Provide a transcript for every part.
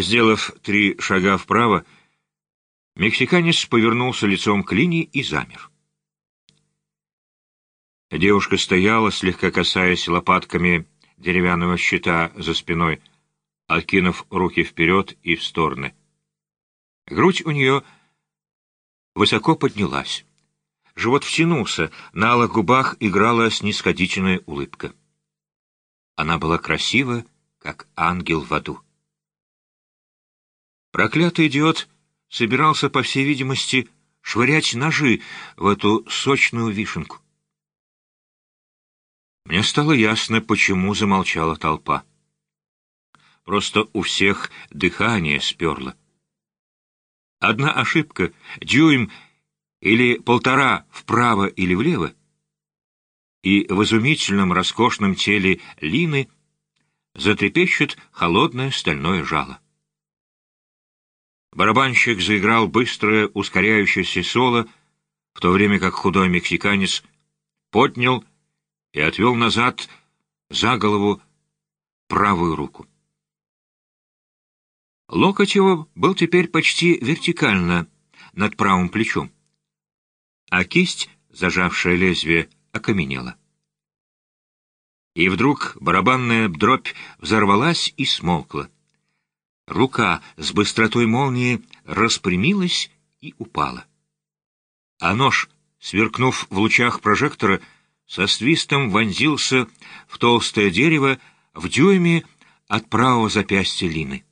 Сделав три шага вправо, мексиканец повернулся лицом к линии и замер. Девушка стояла, слегка касаясь лопатками деревянного щита за спиной, откинув руки вперед и в стороны. Грудь у нее высоко поднялась. Живот втянулся, на алых губах играла снисходительная улыбка. Она была красива, как ангел в аду. Проклятый идиот собирался, по всей видимости, швырять ножи в эту сочную вишенку. Мне стало ясно, почему замолчала толпа. Просто у всех дыхание сперло. Одна ошибка, дюйм или полтора вправо или влево, и в изумительном роскошном теле Лины затрепещет холодное стальное жало. Барабанщик заиграл быстрое ускоряющееся соло, в то время как худой мексиканец поднял и отвел назад за голову правую руку. Локоть его был теперь почти вертикально над правым плечом, а кисть, зажавшая лезвие, окаменела. И вдруг барабанная дробь взорвалась и смолкла. Рука с быстротой молнии распрямилась и упала. А нож, сверкнув в лучах прожектора, со свистом вонзился в толстое дерево в дюйме от правого запястья Лины.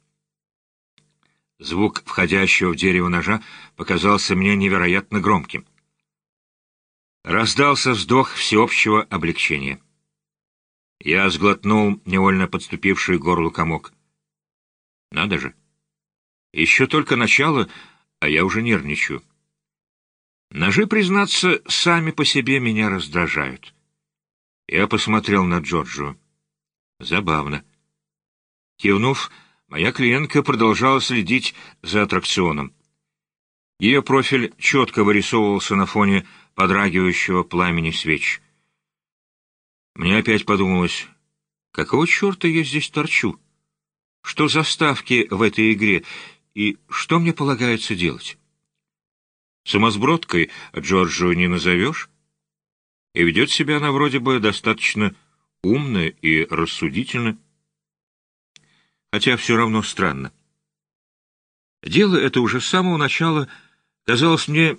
Звук входящего в дерево ножа показался мне невероятно громким. Раздался вздох всеобщего облегчения. Я сглотнул невольно подступивший к горлу комок. Надо же. Еще только начало, а я уже нервничаю. Ножи, признаться, сами по себе меня раздражают. Я посмотрел на Джорджию. Забавно. Кивнув, Моя клиентка продолжала следить за аттракционом. Ее профиль четко вырисовывался на фоне подрагивающего пламени свеч. Мне опять подумалось, какого черта я здесь торчу? Что за ставки в этой игре и что мне полагается делать? Самосбродкой Джорджию не назовешь, и ведет себя она вроде бы достаточно умно и рассудительно хотя все равно странно. Дело это уже с самого начала казалось мне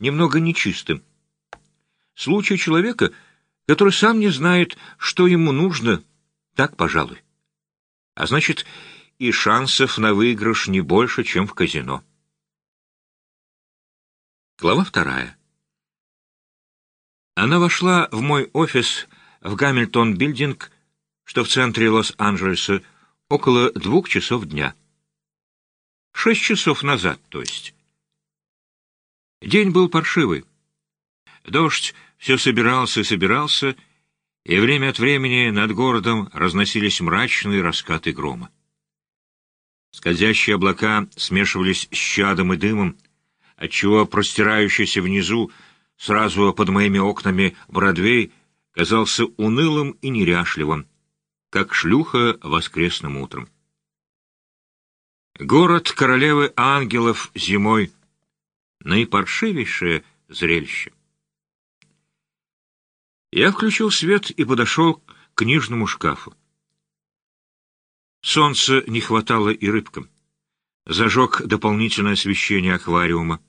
немного нечистым. Случай человека, который сам не знает, что ему нужно, так, пожалуй. А значит, и шансов на выигрыш не больше, чем в казино. Глава вторая. Она вошла в мой офис в Гамильтон-билдинг, что в центре Лос-Анджелеса, около двух часов дня. Шесть часов назад, то есть. День был паршивый. Дождь все собирался и собирался, время от времени над городом разносились мрачные раскаты грома. Скользящие облака смешивались с чадом и дымом, отчего простирающийся внизу, сразу под моими окнами, Бродвей казался унылым и неряшливым, как шлюха воскресным утром. Город королевы ангелов зимой — наипаршивейшее зрелище. Я включил свет и подошел к книжному шкафу. Солнца не хватало и рыбкам. Зажег дополнительное освещение аквариума.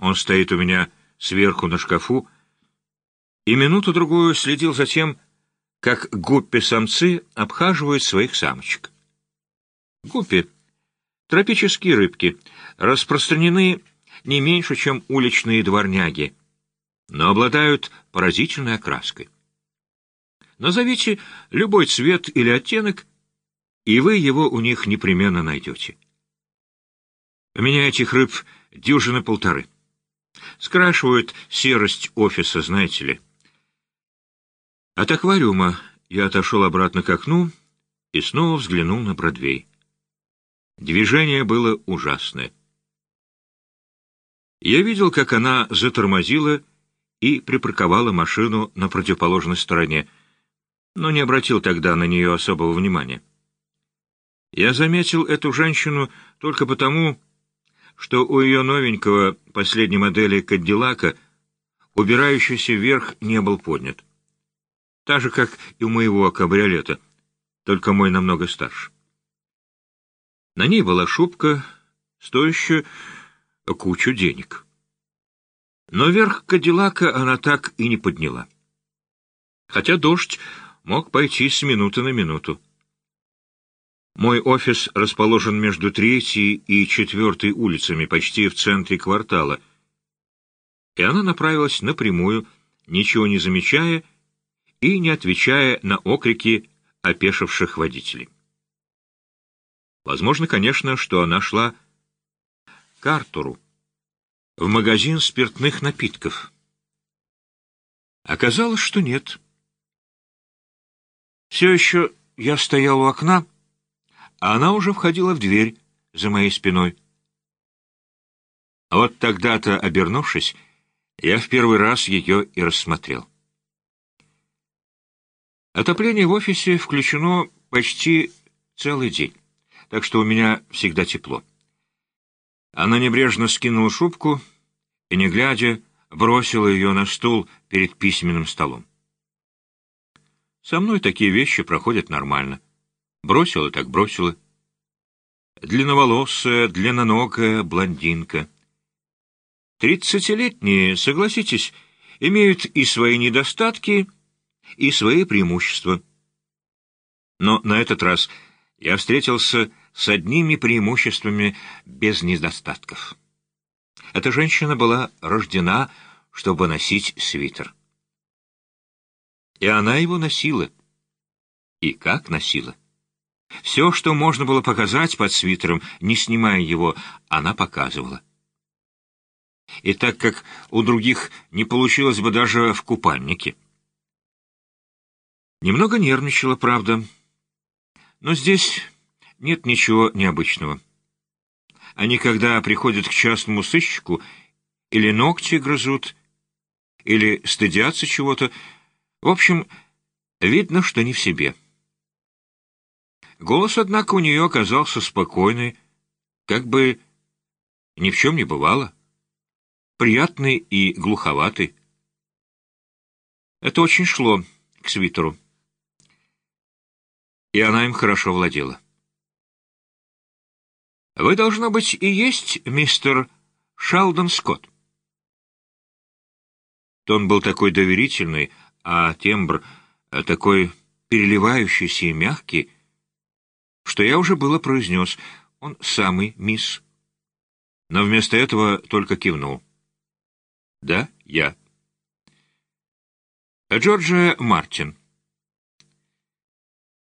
Он стоит у меня сверху на шкафу, и минуту-другую следил за тем, как гуппи-самцы обхаживают своих самочек. Гуппи — тропические рыбки, распространены не меньше, чем уличные дворняги, но обладают поразительной окраской. Назовите любой цвет или оттенок, и вы его у них непременно найдете. У меня этих рыб дюжины полторы. Скрашивают серость офиса, знаете ли. От аквариума я отошел обратно к окну и снова взглянул на Бродвей. Движение было ужасное. Я видел, как она затормозила и припарковала машину на противоположной стороне, но не обратил тогда на нее особого внимания. Я заметил эту женщину только потому, что у ее новенького последней модели Кадиллака убирающийся вверх не был поднят. Так же, как и у моего кабриолета, только мой намного старше. На ней была шубка, стоящая кучу денег. Но верх Кадиллака она так и не подняла. Хотя дождь мог пойти с минуты на минуту. Мой офис расположен между третьей и четвертой улицами, почти в центре квартала, и она направилась напрямую, ничего не замечая и не отвечая на окрики опешивших водителей. Возможно, конечно, что она шла к Артуру, в магазин спиртных напитков. Оказалось, что нет. Все еще я стоял у окна, а она уже входила в дверь за моей спиной. Вот тогда-то, обернувшись, я в первый раз ее и рассмотрел. Отопление в офисе включено почти целый день, так что у меня всегда тепло. Она небрежно скинула шубку и, не глядя, бросила ее на стул перед письменным столом. Со мной такие вещи проходят нормально. Бросила так бросила. Длинноволосая, длинноногая блондинка. Тридцатилетние, согласитесь, имеют и свои недостатки, и свои преимущества. Но на этот раз я встретился с одними преимуществами без недостатков. Эта женщина была рождена, чтобы носить свитер. И она его носила. И как носила? Все, что можно было показать под свитером, не снимая его, она показывала. И так как у других не получилось бы даже в купальнике. Немного нервничала, правда. Но здесь нет ничего необычного. Они, когда приходят к частному сыщику, или ногти грызут, или стыдятся чего-то, в общем, видно, что не в себе. Голос, однако, у нее оказался спокойный, как бы ни в чем не бывало. Приятный и глуховатый. Это очень шло к свитеру. И она им хорошо владела. «Вы, должно быть, и есть мистер Шалдон Скотт». Тон был такой доверительный, а тембр такой переливающийся и мягкий, что я уже было произнес «Он самый, мисс». Но вместо этого только кивнул. «Да, я». Джорджия Мартин.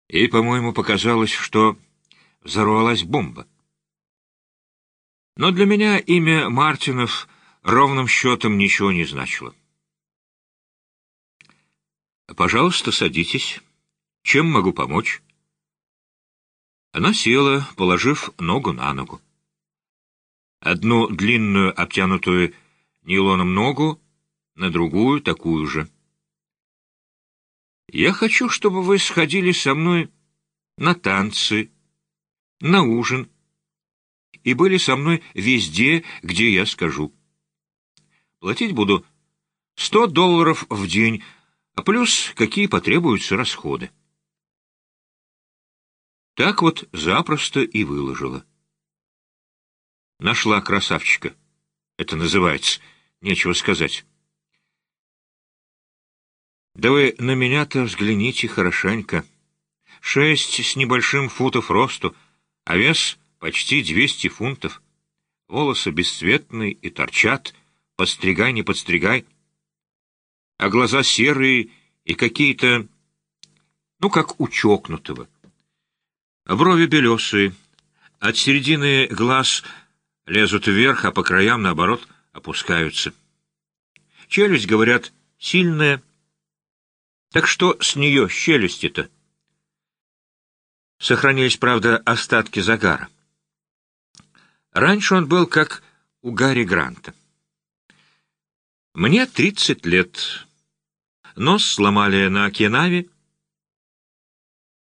И, по-моему, показалось, что взорвалась бомба. Но для меня имя Мартинов ровным счетом ничего не значило. «Пожалуйста, садитесь. Чем могу помочь?» Она села, положив ногу на ногу. Одну длинную, обтянутую нейлоном ногу, на другую такую же. «Я хочу, чтобы вы сходили со мной на танцы, на ужин и были со мной везде, где я скажу. Платить буду сто долларов в день, а плюс какие потребуются расходы. Так вот запросто и выложила. Нашла красавчика. Это называется, нечего сказать. Да вы на меня-то взгляните хорошенько. Шесть с небольшим футов росту, а вес почти двести фунтов. Волосы бесцветные и торчат, подстригай, не подстригай. А глаза серые и какие-то, ну, как у чокнутого. Брови белесые, от середины глаз лезут вверх, а по краям, наоборот, опускаются. Челюсть, говорят, сильная. Так что с нее челюсти-то? Сохранились, правда, остатки загара. Раньше он был как у Гарри Гранта. Мне тридцать лет. Нос сломали на Окинаве,